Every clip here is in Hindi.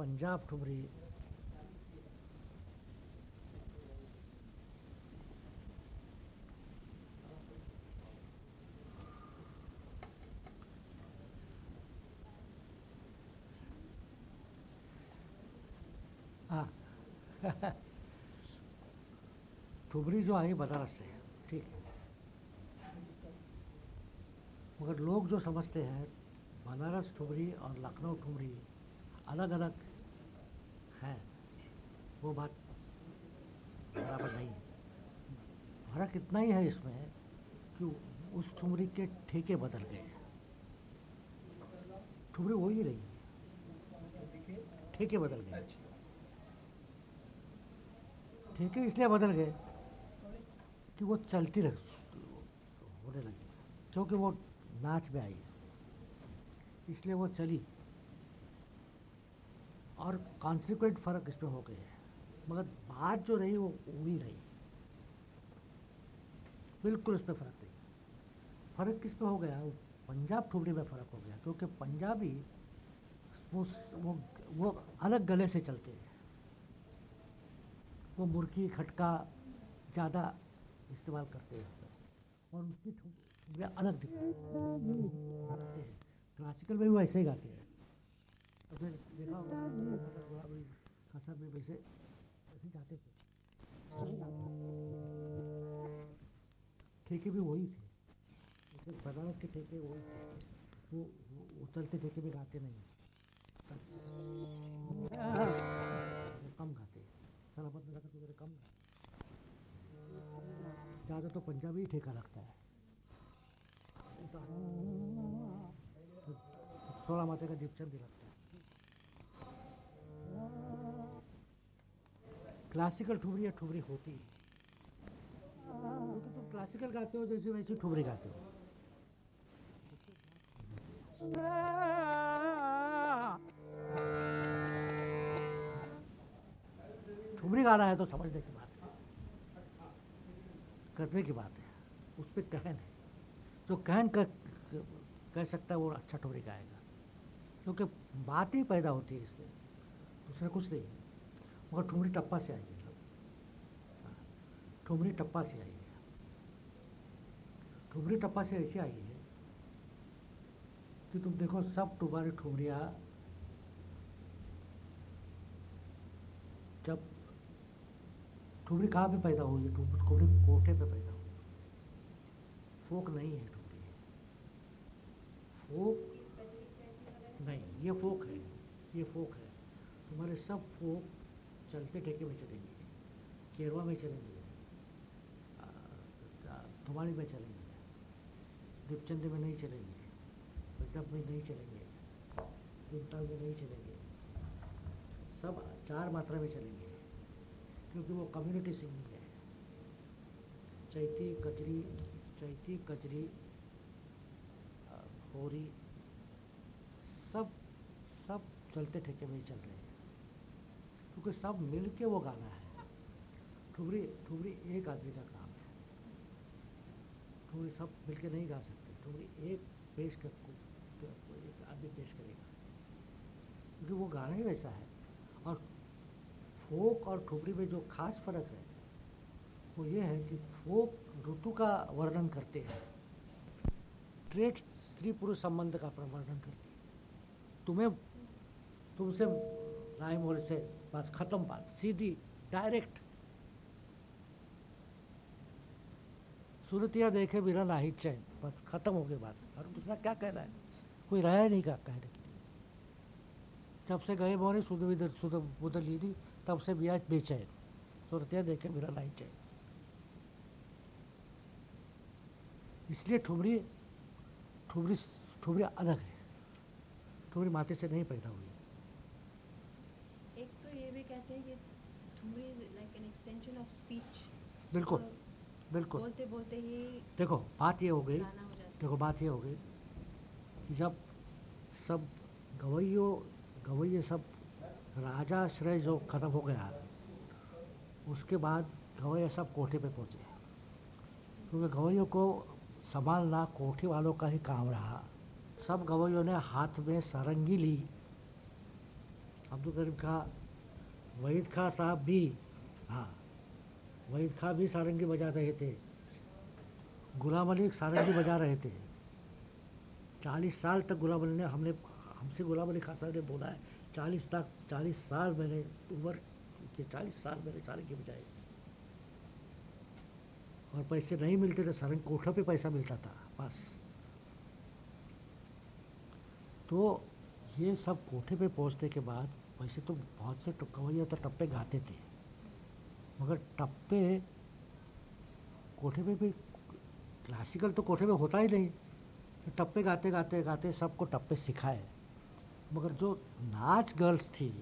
पंजाब ठुमरी। हाँ। ठुमरी जो आई बनारस से ठीक है। मगर लोग जो समझते हैं, बनारस ठुमरी और लखनऊ ठुमरी अलग अलग वो बात बराबर नहीं है। फ़र्क इतना ही है इसमें कि उस ठुमरी के ठेके बदल गए हैं। ठुमरी हो ही रही ठेके बदल गए। ठेके इसलिए बदल गए कि वो चलती रह, होने लगी। क्योंकि वो नाच में आई इसलिए वो चली। और कॉन्सिक्वेंट फ़र्क इसमें हो गए हैं। मगर बात जो रही वो वही रही। बिल्कुल इसमें फ़र्क नहीं। फ़र्क किसमें हो गया? पंजाब ठुमरी में फ़र्क हो गया, क्योंकि पंजाबी वो वो वो अलग गले से चलते हैं। वो मुर्की खटका ज़्यादा इस्तेमाल करते हैं इसमें, और उनकी ठुमरियाँ अलग दिखती हैं। क्लासिकल में भी वैसे ही गाते हैं। देखा होगा वैसे वैसे जाते थे ठेके भी वही थे। जैसे बनारस के ठेके वही थे वो वो ठेके में गाते नहीं। कम गाते। सलामत में लगत वगैरह कम। ज़्यादा तो पंजाबी ठेका लगता है। सोलह माता का दीपचंद लगता है क्लासिकल ठुमरी या ठुमरी होती है। तुम क्लासिकल गाते हो, जैसे वैसे ठुमरी गाते हो। ठुमरी गाना है तो समझने की बात है। करने की बात है। उस पर कहन है। जो कहन कर, कह सकता है वो अच्छा ठुमरी गाएगा। क्योंकि बात ही पैदा होती है इसमें। दूसरा कुछ नहीं। मगर ठुमरी टप्पा से आई है। ठुमरी टप्पा से आई है। ठुमरी टप्पा से ऐसे आई है कि तुम देखो सब तुम्हारी ठुमरिया जब ठुमरी कहाँ पे पैदा हुई है? ठुमरी कोठे पे पैदा हुई फोक नहीं है ठुमरी। फोक नहीं ये फोक है। ये फोक है। तुम्हारे सब फोक चलते ठेके में चलेंगे। केरवा में चलेंगे। धुमाड़ी में चलेंगे। दीपचंद में नहीं चलेंगे। पिटअप में नहीं चलेंगे। भीमताल में नहीं चलेंगे। सब चार मात्रा में चलेंगे। क्योंकि वो कम्युनिटी सिंगिंग है। चैती कचरी चैती कचरी होरी, सब सब चलते ठेके में ही चल रहे हैं। क्योंकि सब मिल के वो गाना है। ठुमरी ठुमरी एक आदमी का काम है। ठुमरी सब मिल के नहीं गा सकते। ठुमरी एक पेश कर एक आदमी पेश करेगा। क्योंकि वो गाना ही वैसा है। और फोक और ठुमरी में जो खास फ़र्क है, वो ये है कि फोक ऋतु का वर्णन करते हैं। ट्रेट स्त्री पुरुष संबंध का वर्णन करते हैं। तुम्हें, तुमसे राइम और से बस खत्म बात सीधी, डायरेक्ट। सुरतिया देखे बिना नाही चैन, बस खत्म हो गई बात। और दूसरा क्या कह रहा है? कोई रहा नहीं का कहने के लिए। जब से गए मोरे सुध विदर सुध ली लीदी तब से ब्याज बेचैन। सुरतिया देखे बिना नाही चैन। इसलिए ठुमरी ठुमरी ठुमरी अलग है। ठुमरी माते से नहीं पैदा हुई। ये हैं कि thumri is like an extension of speech बिल्कुल बिल्कुल। बोलते बोलते ही देखो बात ये हो गई देखो बात ये हो गई कि जब सब गवैयों गवैये सब राजाश्रय जो खत्म हो गया उसके बाद गवैया सब कोठे पे पहुँचे। क्योंकि गवैयों को संभालना कोठे वालों का ही काम रहा। सब गवैयों ने हाथ में सारंगी ली। अब्दुल करीम खां वहीद खां साहब भी हाँ वहीद खां भी सारंगी बजा रहे थे। गुलाम अली सारंगी बजा रहे थे। चालीस साल तक गुलाम अली ने हमने, हमसे गुलाम अली खान साहब ने बोला है, चालीस तक चालीस साल मैंने उम्र के चालीस साल मैंने सारंगी बजाई। और पैसे नहीं मिलते थे, सारंग कोठा पे पैसा मिलता था, बस। तो ये सब कोठे पे पहुँचने के बाद वैसे तो बहुत से कवैया तो टप्पे गाते थे। मगर टप्पे कोठे पे भी क्लासिकल तो कोठे में होता ही नहीं। तो टप्पे गाते गाते गाते सबको टप्पे सिखाए। मगर जो नाच गर्ल्स थी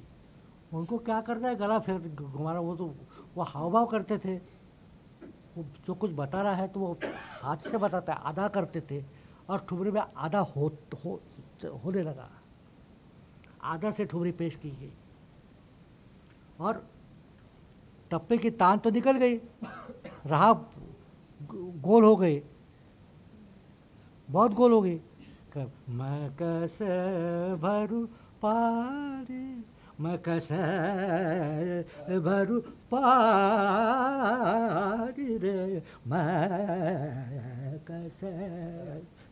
उनको क्या करना है? गला फेर घुमाना। वो तो वो हाव भाव करते थे। वो जो कुछ बता रहा है तो वो हाथ से बताता है आधा करते थे। और ठुमरी में आधा हो, हो होने लगा। आधा से ठुमरी पेश की गई। और टप्पे की तान तो निकल गई, रहा गोल हो गए बहुत गोल हो गई। मैं कैसे भरू पारी मैं कैसे भरू पारी रे मैं कैसे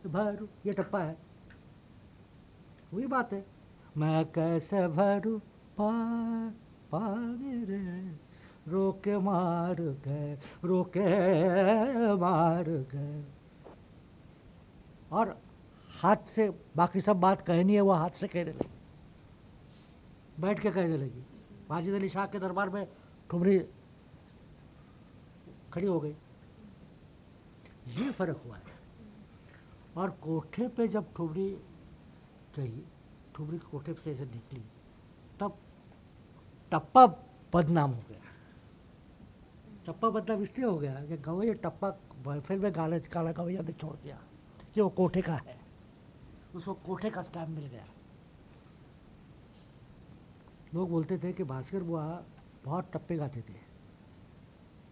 भरू, ये टप्पा है। वही बात है। मैं कैसे भरू? पा रे रोके मार गए, रोके मार गए। और हाथ से, बाकी सब बात कहनी है, वो हाथ से कहने लगी। बैठ के कहने लगी। माजिद अली शाह के दरबार में ठुमरी खड़ी हो गई। ये फ़र्क हुआ है। और कोठे पे जब ठुमरी गई ठुमरी कोठे से ऐसे निकली। तब टप्पा बदनाम हो गया। टप्पा बदनाम इसलिए हो गया कि गवैया टप्पा फिर में गाले काला गवैया ने छोड़ दिया कि वो कोठे का है। उसको कोठे का स्टैम्प मिल गया। लोग बोलते थे कि भास्कर बुआ बहुत टप्पे गाते थे।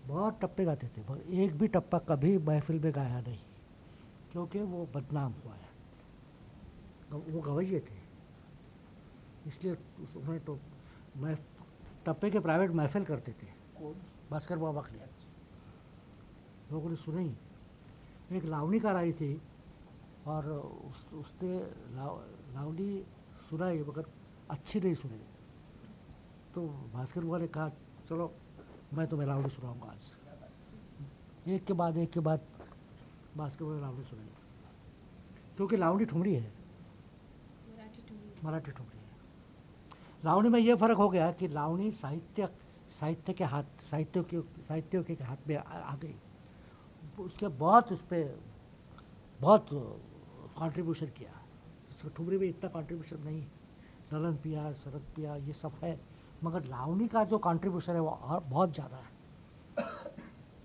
बहुत टप्पे गाते थे पर एक भी टप्पा कभी महफिल में गाया नहीं, क्योंकि वो बदनाम हुआ है। वो गवैये थे। इसलिए उन्होंने तो मैं टप्पे के प्राइवेट महफिल करते थे। भास्कर बुआ बखरी लोगों ने सुनी एक लावनी कार आई थी और उस उसने लाव, लावनी सुनाई मगर अच्छी नहीं सुनी। तो भास्कर बाबा ने कहा चलो मैं तुम्हें लावनी सुनाऊँगा आज। एक के बाद एक के बाद भास्कर बुआ ने लावनी सुनाई। क्योंकि लावनी ठुमरी है। मराठी ठुमरी है। लावनी में ये फ़र्क हो गया कि लावणी साहित्य साहित्य के हाथ, साहित्यों के साहित्यों के हाथ में आ गई। उसके बहुत उस पर बहुत कंट्रीब्यूशन किया। इसको ठुमरी में इतना कंट्रीब्यूशन नहीं। ललन पिया शरद पिया, ये सब है। मगर लावणी का जो कंट्रीब्यूशन है वो और बहुत ज़्यादा है।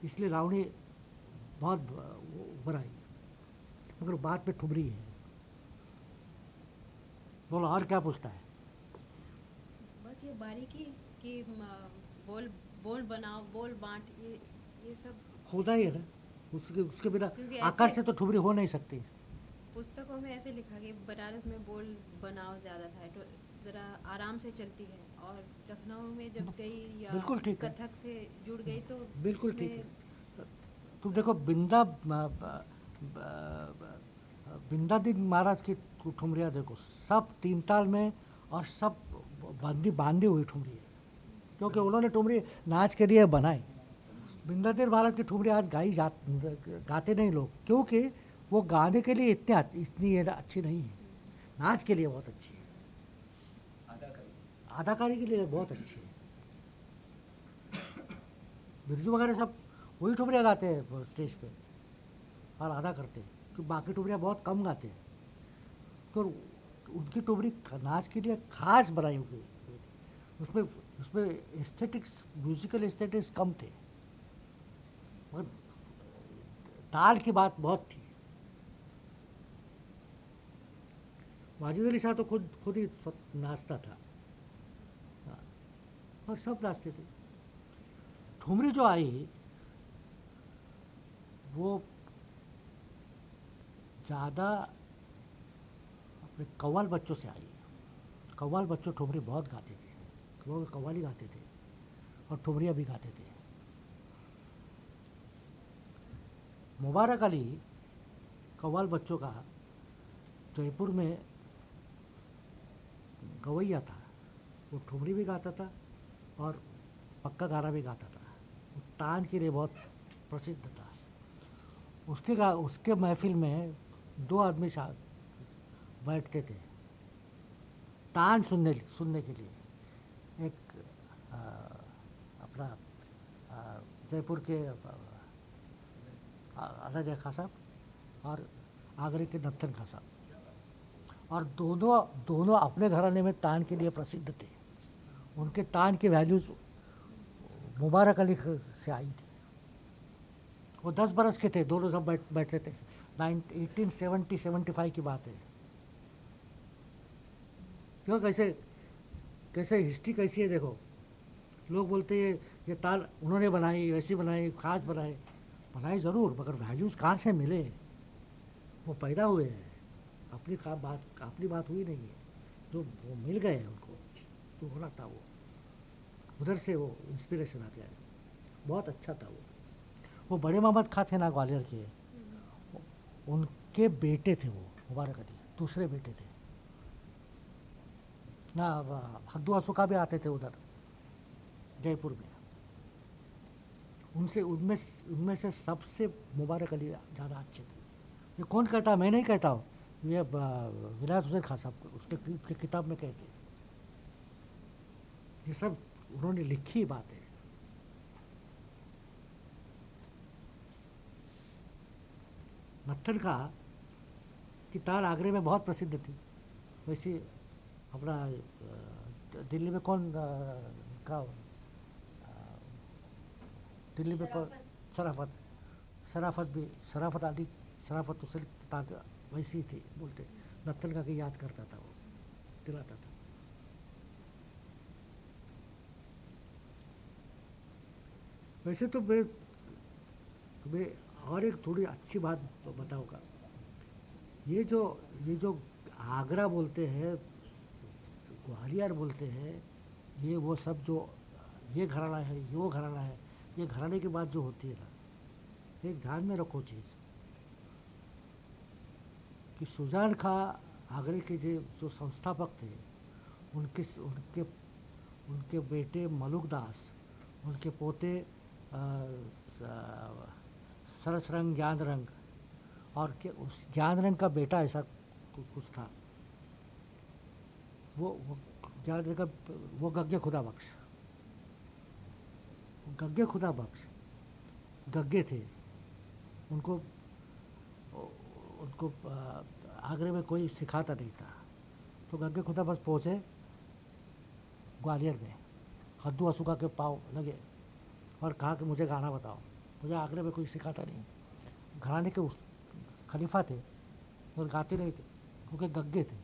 इसलिए लावणी बहुत बनाई मगर बाद में ठुमरी है। बोलो, और क्या पूछता है? ये बारीकी कि बोल बोल बनाओ बोल बांट ये ये सब। होता ही है ना। उसके उसके बिना आकार से तो ठुमरी हो नहीं सकती। पुस्तकों में ऐसे लिखा कि बनारस में बोल बनाव ज़्यादा था तो ज़रा आराम से चलती है। और लखनऊ में जब गई या बिल्कुल ठीक कथक से जुड़ गई तो बिल्कुल ठीक है। तुम देखो बिंदा बिंदा दिन महाराज की ठुमरिया देखो सब तीन ताल में और सब बांधी बांधी हुई ठुमरी है। क्योंकि उन्होंने ठुमरी नाच के लिए बनाई। बिंदादिन भारत की ठुमरी आज गाई जा, गाते नहीं लोग, क्योंकि वो गाने के लिए इतने इतनी अच्छी नहीं है। नाच के लिए बहुत अच्छी है। अदाकारी के लिए बहुत अच्छी है। बिरजू वगैरह सब वही ठुमरिया गाते हैं स्टेज पे। और अदा करते हैं। क्योंकि बाकी टुमरिया बहुत कम गाते हैं। तो उनकी टुमरी नाच के लिए खास बनाई हुई उसमें उसमें एस्थेटिक्स म्यूजिकल एस्थेटिक्स कम थे। मगर ताल की बात बहुत थी। वाजिद अली शाह तो खुद खुद ही नाचता था। और सब नाचते थे। ठुमरी जो आई, वो ज़्यादा अपने कव्वाल बच्चों से आई। कव्वाल बच्चों ठुमरी बहुत गाते थे। वो कव्वाली गाते थे और ठुमरिया भी गाते थे। मुबारक अली कव्वाल बच्चों का जयपुर में गवैया था। वो ठुमरी भी गाता था और पक्का गाना भी गाता था। वो तान के लिए बहुत प्रसिद्ध था। उसके गा, उसके महफिल में दो आदमी बैठते थे। तान सुनने सुनने के लिए। एक आ, अपना जयपुर के अजय खा साहब और आगरे के नत्थन खा साहब। और दोनों दोनों अपने घराने में तान के लिए प्रसिद्ध थे। उनके तान की वैल्यूज़ मुबारक अली से आई थी। वो दस बरस के थे दोनों सब बैठ बैठे थे। Nine eighteen seventy seventy five की बात है। क्यों? कैसे कैसे हिस्ट्री कैसी है देखो? लोग बोलते हैं ये ताल उन्होंने बनाई वैसी बनाई खास बनाई। बनाई ज़रूर मगर वैल्यूज़ कहाँ से मिले? वो पैदा हुए हैं। अपनी खा बात अपनी बात हुई नहीं है। जो वो मिल गए हैं उनको। तो होना था वो। उधर से वो इंस्पिरेशन आ गया बहुत अच्छा था वो। वो बड़े मोहम्मद खां थे ना ग्वालियर के। उनके बेटे थे वो मुबारक अली दूसरे बेटे थे। ना हद्दू असुका भी आते थे उधर जयपुर में। उनसे उनमें उनमें से सबसे मुबारक अली ज़्यादा अच्छे थे। ये कौन कहता मैं नहीं कहता हूँ। ये विलायत हुसैन खान साहब उसके, उसके किताब में कहते ये सब उन्होंने लिखी बात है मत्थन का की तार आगरे में बहुत प्रसिद्ध थी। वैसे अपना दिल्ली में कौन का दिल्ली में कौन? शराफत। शराफत। भी शराफत आदि शराफत उससे तार वैसी ही थी बोलते। नत्थन का के याद करता था वो दिलाता था। वैसे तो मैं तुम्हें और एक थोड़ी अच्छी बात बताऊँगा। ये जो ये जो आगरा बोलते हैं ग्वालियर बोलते हैं, ये वो सब जो, ये घराना है, ये वो घराना है, ये घराने की बात जो होती है ना, एक ध्यान में रखो चीज़, कि सुजान खां आगरे के जो जो संस्थापक थे, उनके उनके उनके बेटे मलुक दास, उनके पोते सरस रंग, ज्ञान रंग, और के उस ज्ञान रंग का बेटा ऐसा कुछ था। वो ज्ञान का वो गग्गे खुदा बख्श। गग्गे खुदा बख्श। गग्गे थे। उनको उनको आगरे में कोई सिखाता नहीं था। तो गग्गे खुदा बख्श पहुँचे ग्वालियर में। हद्दू असुका के पाव लगे और कहा कि मुझे गाना बताओ। मुझे आगरे में कोई सिखाता नहीं। घराने के उस खलीफा थे और गाते नहीं थे, क्योंकि गग्गे थे।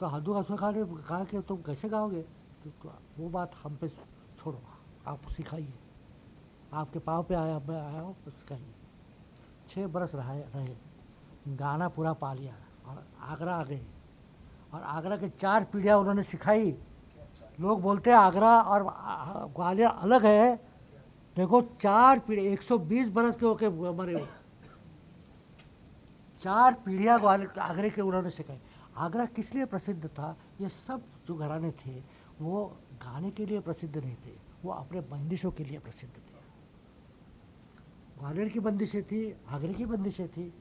तो हदू असुका ने कहा कि तुम कैसे गाओगे तो, तो वो बात हम पे छोड़ो आप सिखाइए आपके पाँव पे आया मैं आया हूँ तो सिखाइए छः बरस रहे रहे गाना पूरा पा लिया और आगरा आ गए और आगरा के चार पीढ़ियाँ उन्होंने सिखाई लोग बोलते हैं आगरा और ग्वालियर अलग है देखो चार पीढ़ी 120 बरस के होके मरे चार पीढ़ियाँ ग्वालियर आगरे के उन्होंने सिखाई आगरा किस लिए प्रसिद्ध था? ये सब जो घराने थे, वो गाने के लिए प्रसिद्ध नहीं थे। वो अपने बंदिशों के लिए प्रसिद्ध थे। ग्वालियर की बंदिशें थी, आगरे की बंदिशें थी।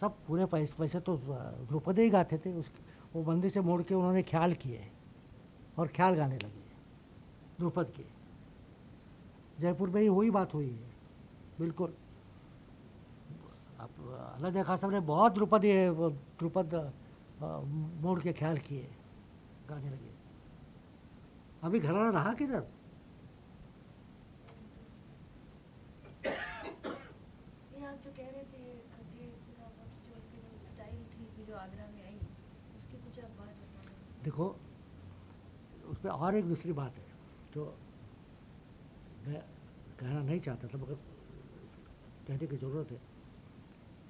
सब पूरे पैसे, वैसे तो द्रौपदी ही गाते थे। उस, वो बंदिशें मोड़ के उन्होंने ख्याल किए और ख्याल गाने लगे द्रुपद के। जयपुर में ही वही बात हुई है। बिल्कुल। अब अल्लाह देखा साहब ने बहुत द्रुपद द्रुपद मोड़ के ख्याल किए गाने लगे। अभी घराना रहा किधर? देखो उसमें और एक दूसरी बात है जो मैं कहना नहीं चाहता था मगर कहने की ज़रूरत है।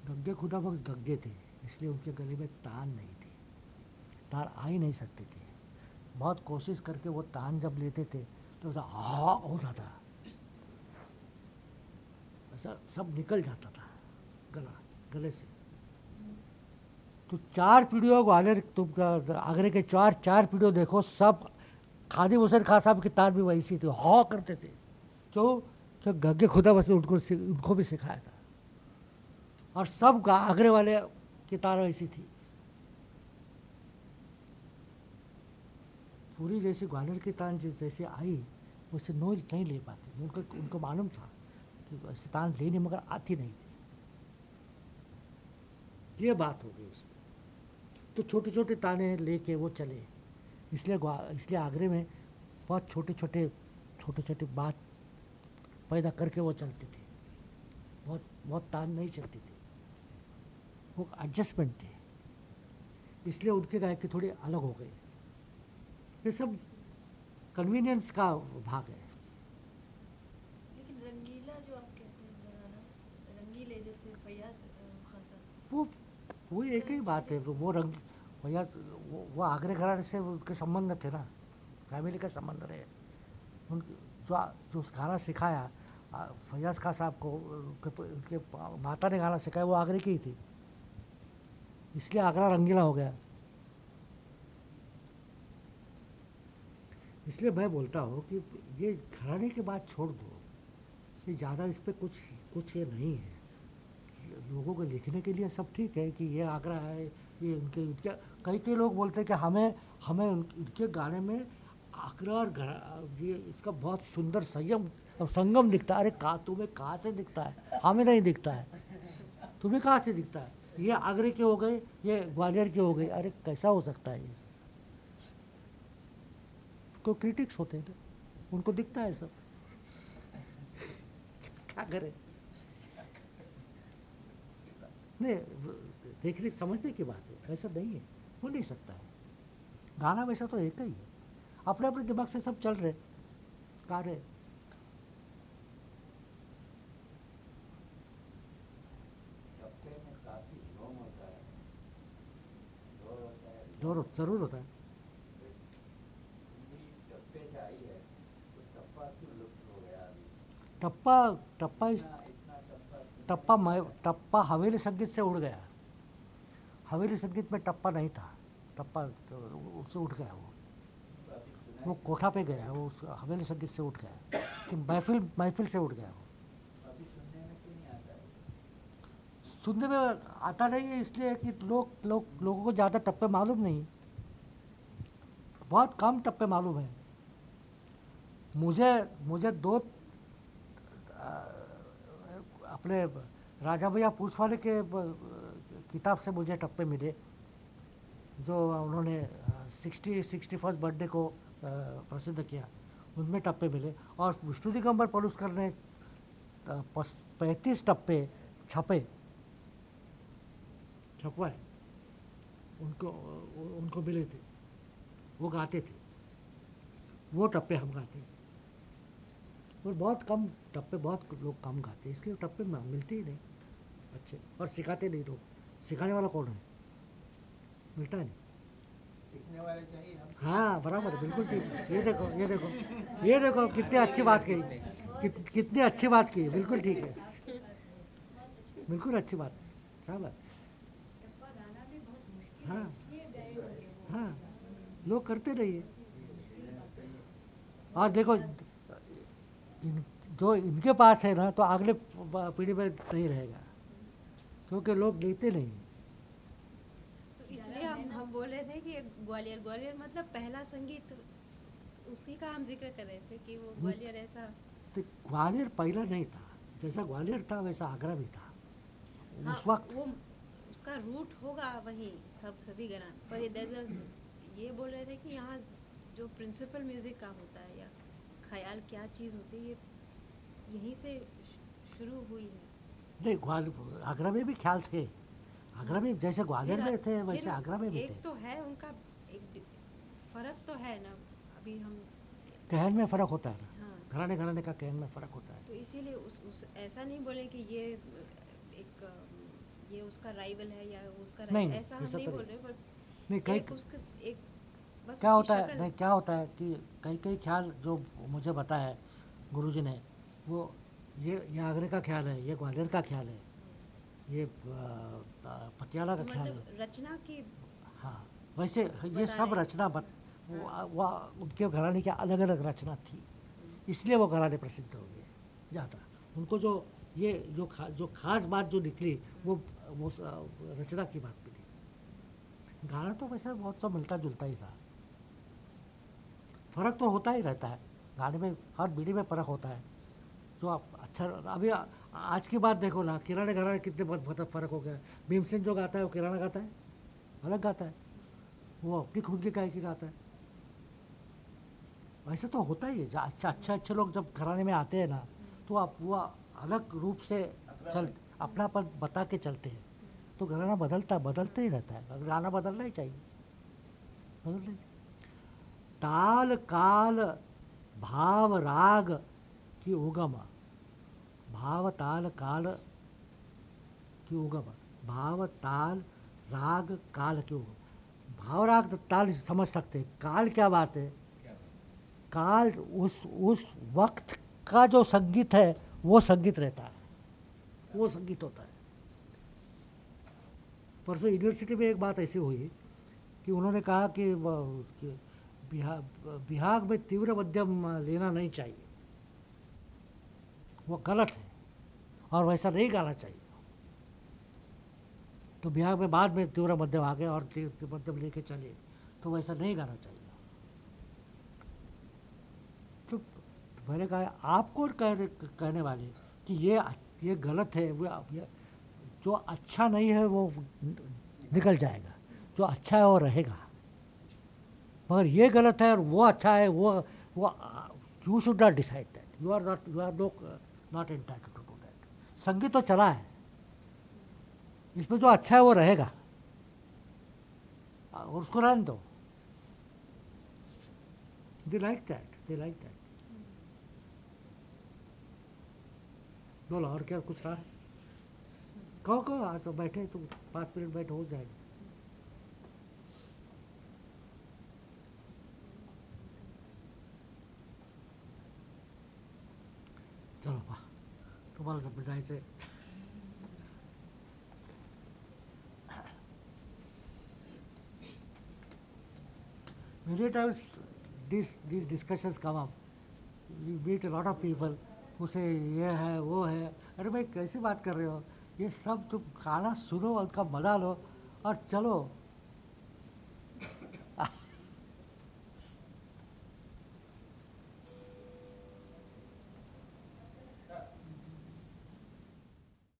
गग्गे खुदा बख्श गग्गे थे इसलिए उनके गले में तान नहीं तार आ ही नहीं सकती थी। बहुत कोशिश करके वो तान जब लेते थे तो ऐसा हा होता था ऐसा सब निकल जाता था गला, गले से। तो चार पीढ़ियों ग्वालियर तुम आगरे के चार चार पीढ़ियों देखो, सब खादी हुसैन खान साहब की तार भी वैसी थी, हा करते थे। क्यों? क्यों? गग्गे खुदा बस उनको उनको भी सिखाया था। और सब आगरे वाले की तार वैसी थी। पूरी जैसी ग्वालियर की तान जैसे आई वैसे नो नहीं ले पाते। उनको उनको मालूम था कि वैसे तान लेने मगर आती नहीं थी। ये बात हो गई इसमें तो छोटे छोटे ताने लेके वो चले। इसलिए इसलिए आगरे में बहुत छोटे छोटे छोटे छोटे बात पैदा करके वो चलते थे। बहुत बहुत तान नहीं चलती थी। वो एडजस्टमेंट थे। इसलिए उनके गायक थोड़ी अलग हो गई। ये सब कन्वीनियंस का भाग है। लेकिन रंगीला जो आप कहते हैं गाना रंगीले जैसे फैयाज वो वो एक ही बात है वो रंग भैया वो, वो आगरे घराने से उनके संबंध थे ना फैमिली का संबंध रहे। उनके जो जो गाना सिखाया फैयाज खान साहब को उनके, उनके माता ने गाना सिखाया वो आगरे की ही थी। इसलिए आगरा रंगीला हो गया। इसलिए मैं बोलता हूँ कि ये घराने के बाद छोड़ दो। ये ज़्यादा इस पर कुछ कुछ ये नहीं है। लोगों को लिखने के लिए सब ठीक है कि ये आगरा है, ये उनके इनके, कई कई लोग बोलते हैं कि हमें हमें इनके गाने में आगरा और ये इसका बहुत सुंदर संयम, संगम दिखता है। अरे कहा तुम्हें कहाँ से दिखता है? हमें नहीं दिखता है। तुम्हें कहाँ से दिखता है? ये आगरे के हो गए, ये ग्वालियर के हो गए। अरे कैसा हो सकता है ये? तो क्रिटिक्स होते हैं उनको दिखता है सब। क्या करें? नहीं देखने समझने की बात है। ऐसा नहीं है। हो नहीं सकता है। गाना वैसा तो एक ही है। अपने अपने दिमाग से सब चल रहे गा रहे ज़रूर होता है। टप्पा टप्पा इस, टप्पा टप्पा हवेली संगीत से उड़ गया। हवेली संगीत में टप्पा नहीं था। टप्पा तो उससे उठ गया वो। वो कोठा पे गया, वो हवेली संगीत से उठ गया। कि महफिल महफिल से उठ गया वो। सुनने में आता नहीं है इसलिए कि लोग लोग, लोगों को ज़्यादा टप्पे मालूम नहीं। बहुत कम टप्पे मालूम है। मुझे मुझे दो अपने राजा भैया पूछ वाले के किताब से मुझे टप्पे मिले, जो उन्होंने सिक्सटी सिक्सटी फ़र्स्ट बर्थडे को प्रसिद्ध किया, उनमें टप्पे मिले। और विष्णु दिगंबर पलुस्कर ने पैंतीस टप्पे छपे। छपवाए। उनको उनको मिले थे। वो गाते थे। वो टप्पे हम गाते हैं और बहुत कम टप्पे बहुत लोग कम गाते हैं। इसके टप्पे मिलते ही नहीं। अच्छे। और सिखाते नहीं लोग। सिखाने वाला कौन है? मिलता नहीं। सीखने वाले चाहिए हाँ बराबर बिल्कुल ठीक। ये देखो ये देखो ये देखो कितनी अच्छी बात कही। कि, कितनी अच्छी बात की बिल्कुल ठीक है। बिल्कुल अच्छी बात। क्या बात? हाँ। हाँ। लोग करते रहिए। और देखो इन जो इनके पास है ना तो अगले पीढ़ी में नहीं रहेगा क्योंकि लोग लेते नहीं तो इसलिए हम हम बोल रहे थे कि ग्वालियर ग्वालियर मतलब पहला संगीत उसी का हम ज़िक्र कर रहे थे कि वो ग्वालियर ऐसा। तो ग्वालियर पहला नहीं था जैसा ग्वालियर था वैसा आगरा भी था। हाँ, उस वक्त वो उसका रूट होगा वही सब सभी गाना। पर ये ये बोल रहे थे कि यहाँ जो प्रिंसिपल म्यूज़िक का होता है या ख्याल क्या चीज़ होती है यहीं से शुरू हुई है। नहीं ग्वालियर आगरा में भी ख्याल थे। आगरा में जैसे ग्वालियर में थे वैसे आगरा में भी एक तो है उनका एक फ़र्क तो है ना अभी हम कहन में फ़र्क होता है हाँ। घराने घराने का कहन में फ़र्क होता है। तो इसीलिए उस, उस ऐसा नहीं बोले कि ये एक ये उसका राइवल है या उसका नहीं, ऐसा हम नहीं बोल रहे पर नहीं कई एक उसका एक बस क्या होता है नहीं क्या होता है कि कई कई ख्याल जो मुझे बताया है गुरुजी ने वो ये ये आगरे का ख्याल है ये ग्वालियर का ख्याल है ये पटियाला का ख्याल है। मतलब रचना की हाँ वैसे ये सब रचना बत वो वो उनके घराने की अलग अलग रचना थी इसलिए वो घराने प्रसिद्ध हो गए ज़्यादा। उनको जो ये जो खा, जो खास बात जो निकली वो वो रचना की बात मिली गाना तो वैसे बहुत सब मिलता जुलता ही था। फ़र्क तो होता ही रहता है। गाने में, हर बीड़ी में फ़र्क होता है। जो आप अच्छा अभी आ- आज की बात देखो ना, किराने घराने कितने बहुत बहुत फ़र्क हो गया भीमसेन जो गाता है, वो किराना गाता है? अलग गाता है। वो अपनी खुद की गायकी गाता है। वैसे तो होता ही है। अच्छा अच्छे अच्छे लोग जब घराने में आते हैं ना तो आप वो अलग रूप से चल अपना अपनापन बता के चलते हैं। तो घराना बदलता, बदलते ही रहता है। गाना बदलना ही चाहिए। बदलना ही चाहिए। ताल काल भाव राग की उगम। भाव ताल काल की उगम। भाव ताल राग काल की उगम। भाव राग तो ताल समझ सकते हैं। काल क्या बात है? काल उस उस वक्त का जो संगीत है, वो संगीत रहता है। वो संगीत होता है। परसों यूनिवर्सिटी में एक बात ऐसी हुई कि उन्होंने कहा कि कि बिहार में तीव्र मध्यम लेना नहीं चाहिए। वो गलत है, और वैसा नहीं गाना चाहिए। तो बिहार में बाद में तीव्र मध्यम आ गए और तीव्र मध्यम लेके चले तो वैसा नहीं गाना चाहिए। तो मैंने कहा, आप कौन कह कहने वाले? कि ये ये गलत है, वो जो अच्छा नहीं है, वो निकल जाएगा, जो अच्छा है, वो रहेगा। मगर ये गलत है और वो अच्छा है, वो वो you should not decide that you are not you are no not entitle to do that संगीत तो चला है। इसमें जो अच्छा है वो रहेगा। और उसको रहने दो। They like that they like that बोलो, और क्या कुछ रहा? है कहो कहो, आज तो बैठे तो पाँच मिनट बैठे हो जाएगा चलो वाह कपाल सब जाए many times this this discussions come up you meet lot of people उसे ये है, वो है। अरे भाई, कैसी बात कर रहे हो? ये सब तुम खाना सुनो उनका मज़ा लो और चलो।